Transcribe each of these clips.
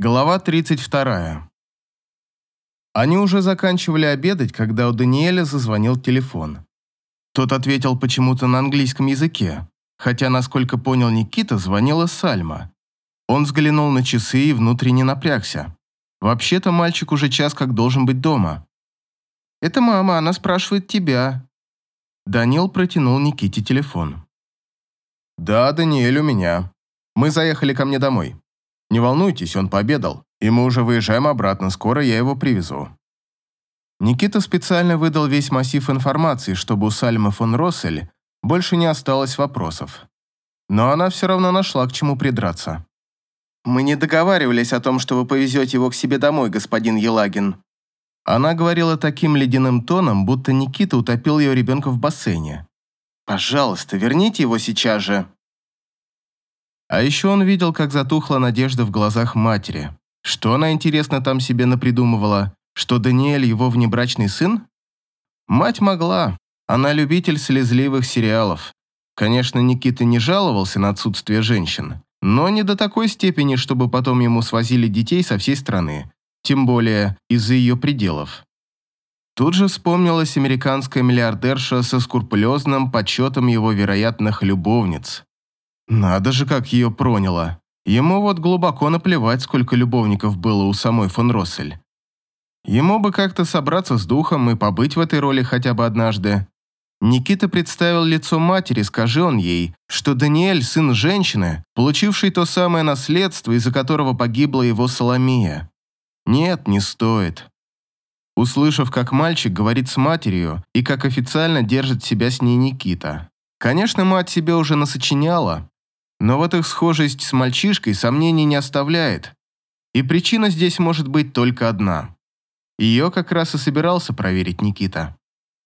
Глава 32. Они уже заканчивали обедать, когда у Даниэля зазвонил телефон. Тот ответил почему-то на английском языке, хотя, насколько понял Никита, звонила Сальма. Он взглянул на часы и внутренне напрягся. Вообще-то мальчик уже час как должен быть дома. «Это мама, она спрашивает тебя». Даниэл протянул Никите телефон. «Да, Даниэль у меня. Мы заехали ко мне домой». Не волнуйтесь, он пообедал, и мы уже выезжаем обратно, скоро я его привезу». Никита специально выдал весь массив информации, чтобы у Сальмы фон Россель больше не осталось вопросов. Но она все равно нашла к чему придраться. «Мы не договаривались о том, что вы повезете его к себе домой, господин Елагин». Она говорила таким ледяным тоном, будто Никита утопил ее ребенка в бассейне. «Пожалуйста, верните его сейчас же». А еще он видел, как затухла надежда в глазах матери. Что она, интересно, там себе напридумывала? Что Даниэль его внебрачный сын? Мать могла. Она любитель слезливых сериалов. Конечно, Никита не жаловался на отсутствие женщин, но не до такой степени, чтобы потом ему свозили детей со всей страны, тем более из-за ее пределов. Тут же вспомнилась американская миллиардерша со скрупулезным подсчетом его вероятных любовниц. Надо же, как ее проняло. Ему вот глубоко наплевать, сколько любовников было у самой фон Россель. Ему бы как-то собраться с духом и побыть в этой роли хотя бы однажды. Никита представил лицо матери, скажи он ей, что Даниэль – сын женщины, получивший то самое наследство, из-за которого погибла его Соломия. Нет, не стоит. Услышав, как мальчик говорит с матерью и как официально держит себя с ней Никита. Конечно, мать себе уже насочиняла, но вот их схожесть с мальчишкой сомнений не оставляет. И причина здесь может быть только одна. Ее как раз и собирался проверить Никита.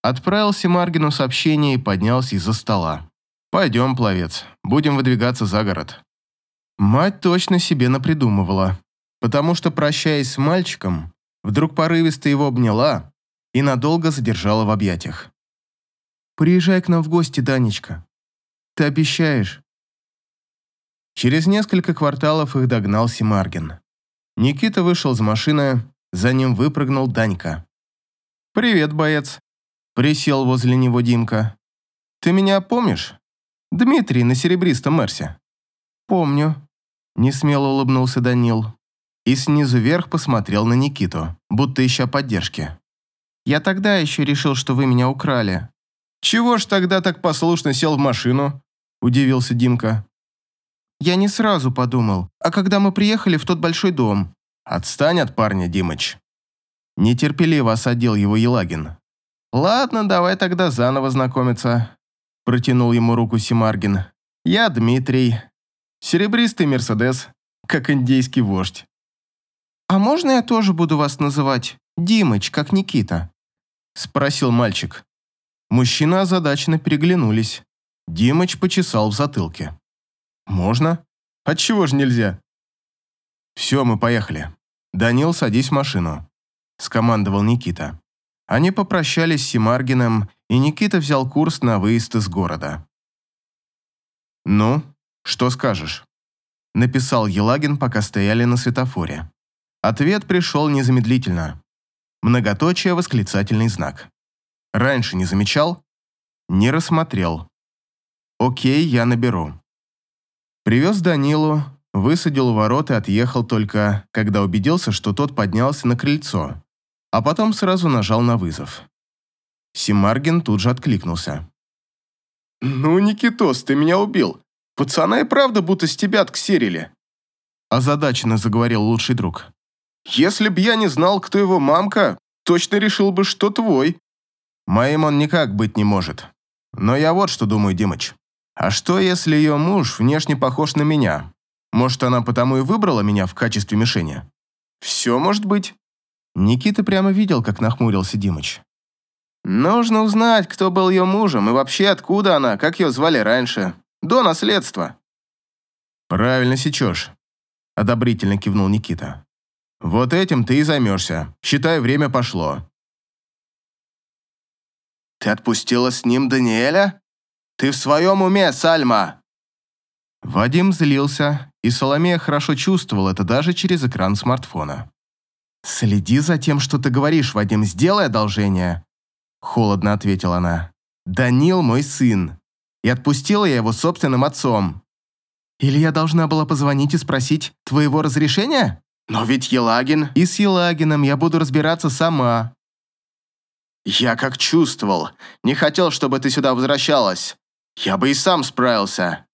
Отправился Маргину сообщение и поднялся из-за стола. «Пойдем, пловец, будем выдвигаться за город». Мать точно себе напридумывала, потому что, прощаясь с мальчиком, вдруг порывисто его обняла и надолго задержала в объятиях. «Приезжай к нам в гости, Данечка. Ты обещаешь?» Через несколько кварталов их догнал Симаргин. Никита вышел из машины, за ним выпрыгнул Данька. «Привет, боец!» Присел возле него Димка. «Ты меня помнишь? Дмитрий на серебристом Мерсе». «Помню», — несмело улыбнулся Данил. И снизу вверх посмотрел на Никиту, будто ища поддержки. «Я тогда еще решил, что вы меня украли». «Чего ж тогда так послушно сел в машину?» – удивился Димка. Я не сразу подумал, а когда мы приехали в тот большой дом. Отстань от парня, Димыч. Нетерпеливо осадил его Елагин. Ладно, давай тогда заново знакомиться. Протянул ему руку Симаргин. Я Дмитрий. Серебристый Мерседес, как индейский вождь. «А можно я тоже буду вас называть Димыч, как Никита?» Спросил мальчик. Мужчины озадаченно переглянулись. Димыч почесал в затылке. «Можно? Отчего же нельзя?» «Все, мы поехали. Данил, садись в машину», – скомандовал Никита. Они попрощались с Симаргиным, и Никита взял курс на выезд из города. «Ну, что скажешь?» – написал Елагин, пока стояли на светофоре. Ответ пришел незамедлительно. Многоточие восклицательный знак. «Раньше не замечал?» «Не рассмотрел». «Окей, я наберу». Привез Данилу, высадил у ворот и отъехал только, когда убедился, что тот поднялся на крыльцо, а потом сразу нажал на вызов. Симаргин тут же откликнулся. «Ну, Никитос, ты меня убил. Пацана и правда будто с тебя отксерили». Озадаченно заговорил лучший друг. «Если б я не знал, кто его мамка, точно решил бы, что твой». «Моим он никак быть не может. Но я вот что думаю, Димыч. А что, если ее муж внешне похож на меня? Может, она потому и выбрала меня в качестве мишени? Все может быть. Никита прямо видел, как нахмурился Димыч. Нужно узнать, кто был ее мужем и вообще откуда она, как ее звали раньше. До наследства. Правильно сечешь. Одобрительно кивнул Никита. Вот этим ты и займешься. Считай, время пошло. Ты отпустила с ним Даниэля? Ты в своем уме, Сальма?» Вадим злился и Соломея хорошо чувствовала это даже через экран смартфона. «Следи за тем, что ты говоришь, Вадим, сделай одолжение», — холодно ответила она. «Данил мой сын, и отпустила я его собственным отцом. Или я должна была позвонить и спросить твоего разрешения? Но ведь Елагин... И с Елагином я буду разбираться сама». «Я как чувствовал. Не хотел, чтобы ты сюда возвращалась. Я бы и сам справился».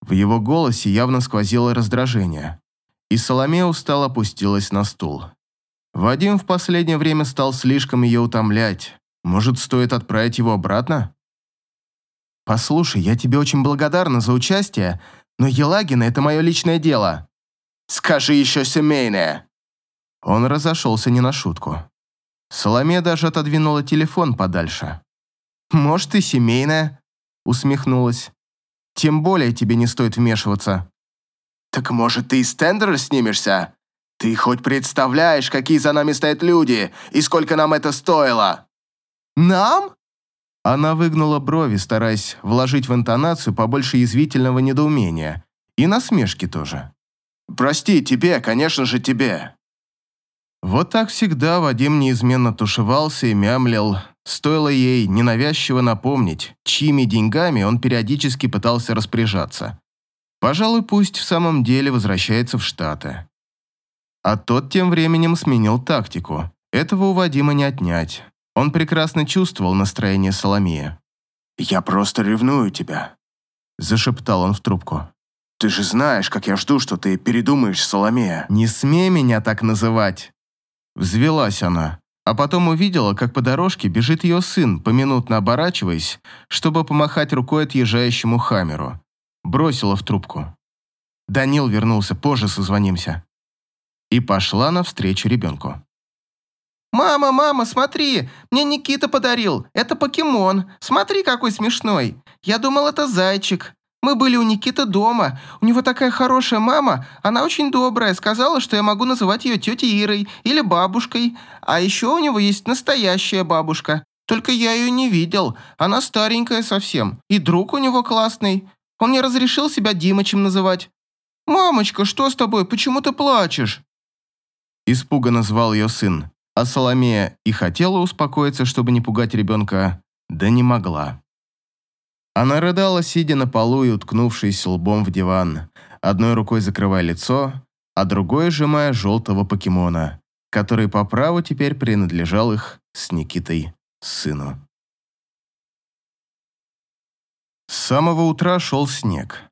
В его голосе явно сквозило раздражение, и Соломея устало опустилась на стул. Вадим в последнее время стал слишком ее утомлять. Может, стоит отправить его обратно? «Послушай, я тебе очень благодарна за участие, но Елагина — это мое личное дело». «Скажи еще семейное». Он разошелся не на шутку. Соломея даже отодвинула телефон подальше. «Может, и семейное», — усмехнулась. Тем более тебе не стоит вмешиваться». «Так может, ты из тендера снимешься? Ты хоть представляешь, какие за нами стоят люди, и сколько нам это стоило?» «Нам?» Она выгнула брови, стараясь вложить в интонацию побольше язвительного недоумения. И насмешки тоже. «Прости, тебе, конечно же, тебе». Вот так всегда Вадим неизменно тушевался и мямлил, Стоило ей ненавязчиво напомнить, чьими деньгами он периодически пытался распоряжаться. Пожалуй, пусть в самом деле возвращается в Штаты. А тот тем временем сменил тактику. Этого у Вадима не отнять. Он прекрасно чувствовал настроение Соломея. «Я просто ревную тебя», – зашептал он в трубку. «Ты же знаешь, как я жду, что ты передумаешь, Соломея». «Не смей меня так называть!» Взвелась она а потом увидела, как по дорожке бежит ее сын, поминутно оборачиваясь, чтобы помахать рукой отъезжающему Хамеру. Бросила в трубку. «Данил вернулся, позже созвонимся». И пошла навстречу ребенку. «Мама, мама, смотри, мне Никита подарил. Это покемон. Смотри, какой смешной. Я думал, это зайчик. Мы были у Никиты дома. У него такая хорошая мама. Она очень добрая. Сказала, что я могу называть ее тетей Ирой или бабушкой. А еще у него есть настоящая бабушка. Только я ее не видел. Она старенькая совсем. И друг у него классный. Он не разрешил себя Димычем называть. «Мамочка, что с тобой? Почему ты плачешь?» Испуганно звал ее сын. А Соломея и хотела успокоиться, чтобы не пугать ребенка, да не могла. Она рыдала, сидя на полу и уткнувшись лбом в диван, одной рукой закрывая лицо, а другой сжимая желтого покемона, который по праву теперь принадлежал их с Никитой сыну. С самого утра шел снег.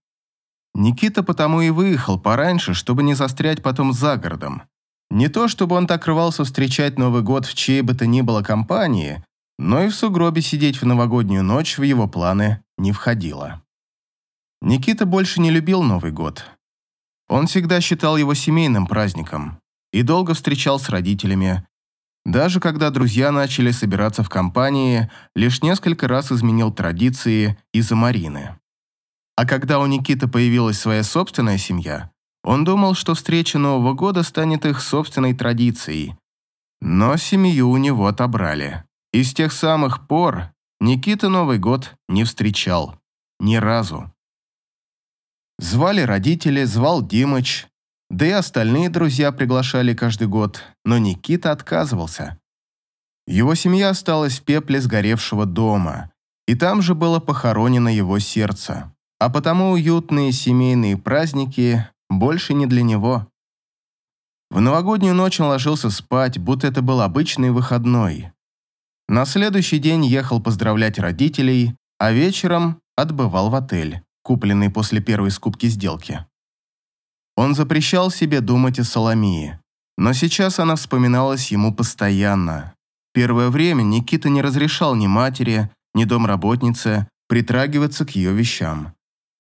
Никита потому и выехал пораньше, чтобы не застрять потом за городом. Не то, чтобы он так рвался встречать Новый год в чьей бы то ни было компании, но и в сугробе сидеть в новогоднюю ночь в его планы не входило. Никита больше не любил Новый год. Он всегда считал его семейным праздником и долго встречал с родителями. Даже когда друзья начали собираться в компании, лишь несколько раз изменил традиции из-за Марины. А когда у Никиты появилась своя собственная семья, он думал, что встреча Нового года станет их собственной традицией. Но семью у него отобрали. И с тех самых пор Никита Новый год не встречал. Ни разу. Звали родители, звал Димыч, да и остальные друзья приглашали каждый год, но Никита отказывался. Его семья осталась в пепле сгоревшего дома, и там же было похоронено его сердце. А потому уютные семейные праздники больше не для него. В новогоднюю ночь он ложился спать, будто это был обычный выходной. На следующий день ехал поздравлять родителей, а вечером отбывал в отель, купленный после первой скупки сделки. Он запрещал себе думать о Соломии, но сейчас она вспоминалась ему постоянно. Первое время Никита не разрешал ни матери, ни домработнице притрагиваться к ее вещам.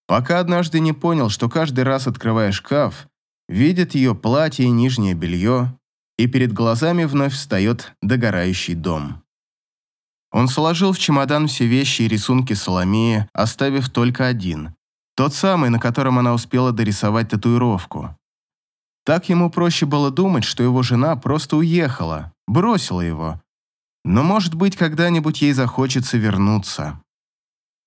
Пока однажды не понял, что каждый раз, открывая шкаф, видит ее платье и нижнее белье, и перед глазами вновь встает догорающий дом. Он сложил в чемодан все вещи и рисунки Соломеи, оставив только один. Тот самый, на котором она успела дорисовать татуировку. Так ему проще было думать, что его жена просто уехала, бросила его. Но, может быть, когда-нибудь ей захочется вернуться.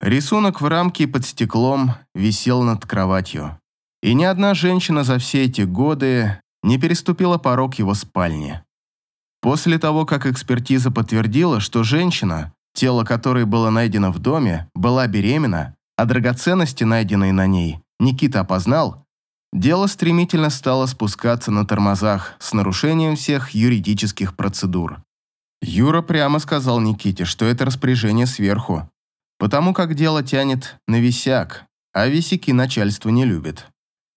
Рисунок в рамке под стеклом висел над кроватью. И ни одна женщина за все эти годы не переступила порог его спальни. После того, как экспертиза подтвердила, что женщина, тело которой было найдено в доме, была беременна, а драгоценности, найденные на ней, Никита опознал, дело стремительно стало спускаться на тормозах с нарушением всех юридических процедур. Юра прямо сказал Никите, что это распоряжение сверху, потому как дело тянет на висяк, а висяки начальство не любит.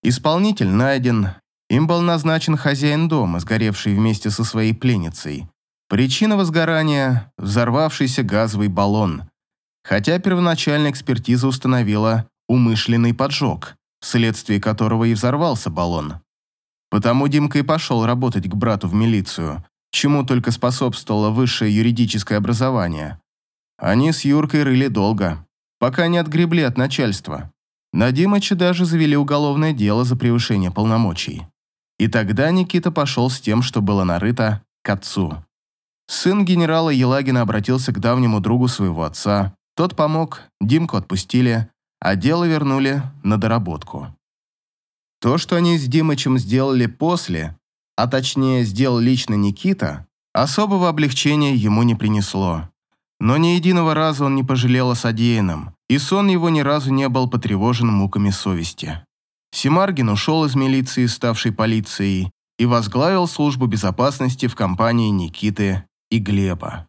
Исполнитель найден, им был назначен хозяин дома, сгоревший вместе со своей пленницей. Причина возгорания – взорвавшийся газовый баллон. Хотя первоначальная экспертиза установила умышленный поджог, вследствие которого и взорвался баллон. Потому Димка и пошел работать к брату в милицию, чему только способствовало высшее юридическое образование. Они с Юркой рыли долго, пока не отгребли от начальства. На Димыча даже завели уголовное дело за превышение полномочий. И тогда Никита пошел с тем, что было нарыто, к отцу. Сын генерала Елагина обратился к давнему другу своего отца. Тот помог, Димку отпустили, а дело вернули на доработку. То, что они с Димычем сделали после, а точнее сделал лично Никита, особого облегчения ему не принесло. Но ни единого раза он не пожалел о содеянном, и сон его ни разу не был потревожен муками совести. Семаргин ушел из милиции, ставшей полицией, и возглавил службу безопасности в компании Никиты и Глеба.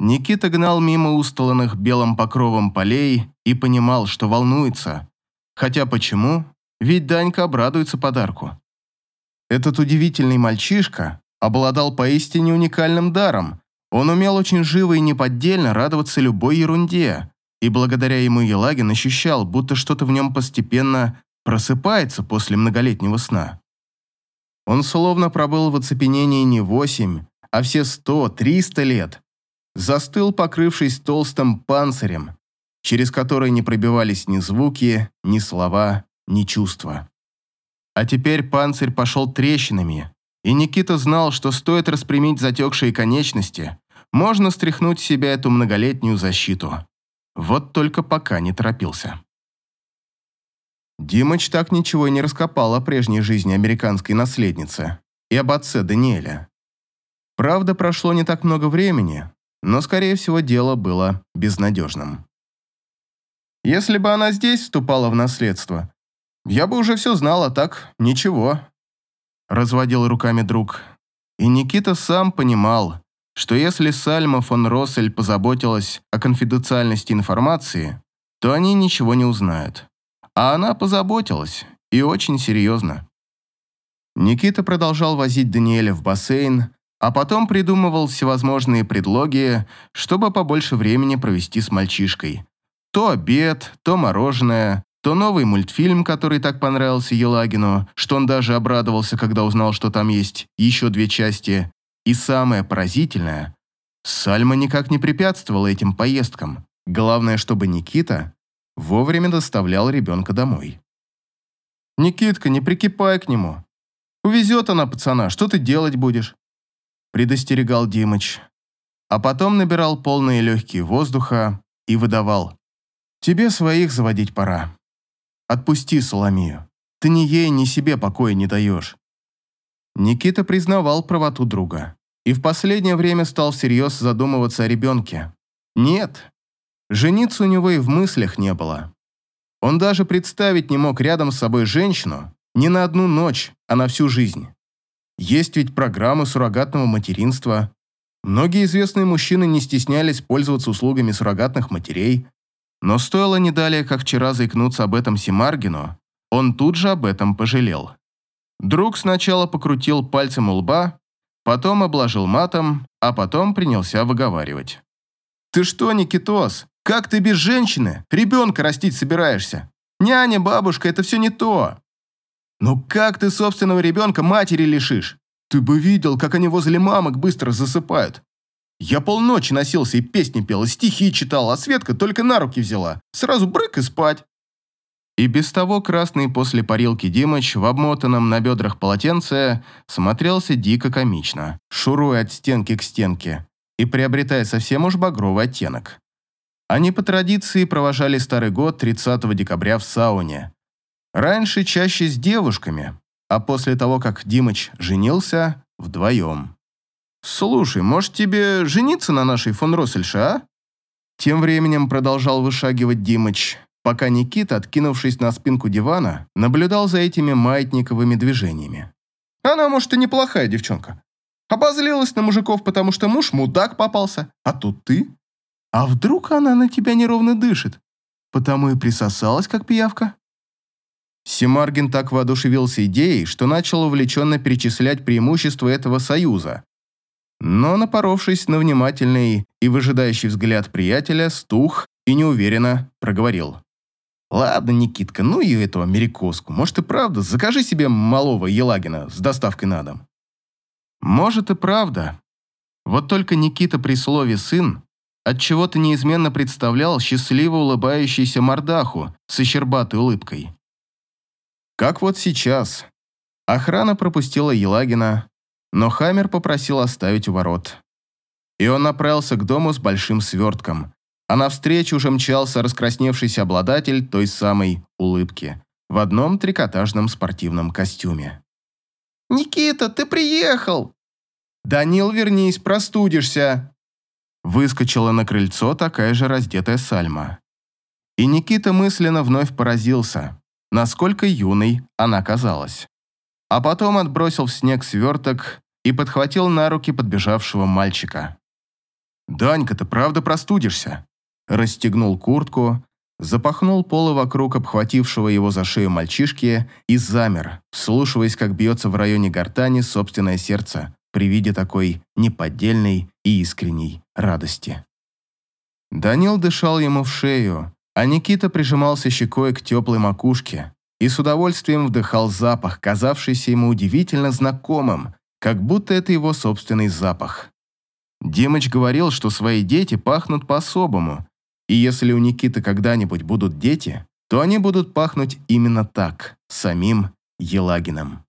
Никита гнал мимо устланных белым покровом полей и понимал, что волнуется. Хотя почему? Ведь Данька обрадуется подарку. Этот удивительный мальчишка обладал поистине уникальным даром. Он умел очень живо и неподдельно радоваться любой ерунде, и благодаря ему Елагин ощущал, будто что-то в нем постепенно просыпается после многолетнего сна. Он словно пробыл в оцепенении не восемь, а все сто, триста лет. Застыл, покрывшись толстым панцирем, через который не пробивались ни звуки, ни слова, ни чувства. А теперь панцирь пошел трещинами, и Никита знал, что стоит распрямить затекшие конечности, можно стряхнуть с себя эту многолетнюю защиту. Вот только пока не торопился. Димыч так ничего и не раскопал о прежней жизни американской наследницы и об отце Даниэля. Правда, прошло не так много времени, но, скорее всего, дело было безнадежным. Если бы она здесь вступала в наследство, я бы уже все знал, а так ничего. Разводил руками друг. И Никита сам понимал, что если Сальма фон Россель позаботилась о конфиденциальности информации, то они ничего не узнают. А она позаботилась, и очень серьезно. Никита продолжал возить Даниэля в бассейн, а потом придумывал всевозможные предлоги, чтобы побольше времени провести с мальчишкой. То обед, то мороженое, то новый мультфильм, который так понравился Елагину, что он даже обрадовался, когда узнал, что там есть еще две части, и самое поразительное, Сальма никак не препятствовала этим поездкам. Главное, чтобы Никита вовремя доставлял ребенка домой. «Никитка, не прикипай к нему. Увезет она пацана, что ты делать будешь?» предостерегал Димыч. А потом набирал полные легкие воздуха и выдавал. «Тебе своих заводить пора. Отпусти Соломию. Ты ни ей, ни себе покоя не даешь. Никита признавал правоту друга и в последнее время стал всерьез задумываться о ребенке. Нет, жениться у него и в мыслях не было. Он даже представить не мог рядом с собой женщину не на одну ночь, а на всю жизнь. Есть ведь программы суррогатного материнства. Многие известные мужчины не стеснялись пользоваться услугами суррогатных матерей, но стоило не далее, как вчера заикнуться об этом Симаргину, он тут же об этом пожалел. Друг сначала покрутил пальцем у лба, потом обложил матом, а потом принялся выговаривать. «Ты что, Никитос, как ты без женщины? Ребенка растить собираешься? Няня, бабушка, это все не то. Ну как ты собственного ребенка матери лишишь? Ты бы видел, как они возле мамок быстро засыпают. Я полночи носился и песни пел, и стихи читал, а Светка только на руки взяла. Сразу брык и спать. И без того красный после парилки Димыч в обмотанном на бедрах полотенце смотрелся дико комично, шуруя от стенки к стенке и приобретая совсем уж багровый оттенок. Они по традиции провожали Старый год 30 декабря в сауне. Раньше чаще с девушками, а после того, как Димыч женился, вдвоем. «Слушай, может тебе жениться на нашей фон Россельше, а?» Тем временем продолжал вышагивать Димыч, пока Никита, откинувшись на спинку дивана, наблюдал за этими маятниковыми движениями. «Она, может, и неплохая девчонка. Обозлилась на мужиков, потому что муж мудак попался, а тут ты. А вдруг она на тебя неровно дышит? Потому и присосалась, как пиявка?» Семаргин так воодушевился идеей, что начал увлеченно перечислять преимущества этого союза. Но, напоровшись на внимательный и выжидающий взгляд приятеля, стух и неуверенно проговорил. «Ладно, Никитка, ну и эту америкоску. Может и правда, закажи себе малого Елагина с доставкой на дом». Может и правда. Вот только Никита при слове «сын» отчего-то неизменно представлял счастливо улыбающийся мордаху с ощербатой улыбкой. Как вот сейчас. Охрана пропустила Елагина, но Хаммер попросил оставить у ворот. И он направился к дому с большим свертком, а навстречу уже мчался раскрасневшийся обладатель той самой улыбки в одном трикотажном спортивном костюме. «Никита, ты приехал!» «Данил, вернись, простудишься!» Выскочила на крыльцо такая же раздетая Сальма. И Никита мысленно вновь поразился насколько юной она казалась. А потом отбросил в снег сверток и подхватил на руки подбежавшего мальчика. «Данька, ты правда простудишься?» Расстегнул куртку, запахнул полы вокруг обхватившего его за шею мальчишки и замер, вслушиваясь, как бьется в районе гортани собственное сердце при виде такой неподдельной и искренней радости. Данил дышал ему в шею, а Никита прижимался щекой к теплой макушке и с удовольствием вдыхал запах, казавшийся ему удивительно знакомым, как будто это его собственный запах. Димыч говорил, что свои дети пахнут по-особому, и если у Никиты когда-нибудь будут дети, то они будут пахнуть именно так, самим Елагиным.